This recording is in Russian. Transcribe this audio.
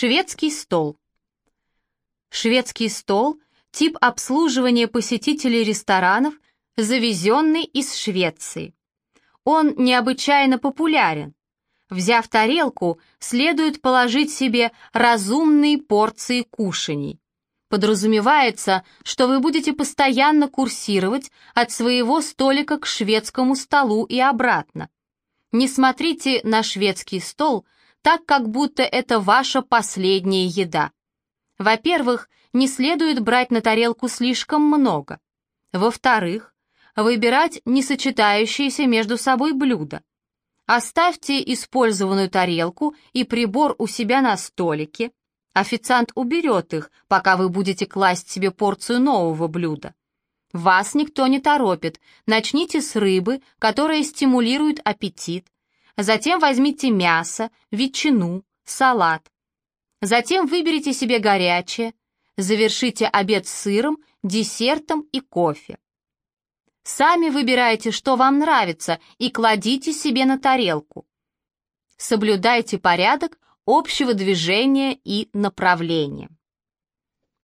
Шведский стол. Шведский стол – тип обслуживания посетителей ресторанов, завезенный из Швеции. Он необычайно популярен. Взяв тарелку, следует положить себе разумные порции кушаний. Подразумевается, что вы будете постоянно курсировать от своего столика к шведскому столу и обратно. Не смотрите на шведский стол так, как будто это ваша последняя еда. Во-первых, не следует брать на тарелку слишком много. Во-вторых, выбирать несочетающиеся между собой блюда. Оставьте использованную тарелку и прибор у себя на столике. Официант уберет их, пока вы будете класть себе порцию нового блюда. Вас никто не торопит. Начните с рыбы, которая стимулирует аппетит. Затем возьмите мясо, ветчину, салат. Затем выберите себе горячее. Завершите обед сыром, десертом и кофе. Сами выбирайте, что вам нравится, и кладите себе на тарелку. Соблюдайте порядок общего движения и направления.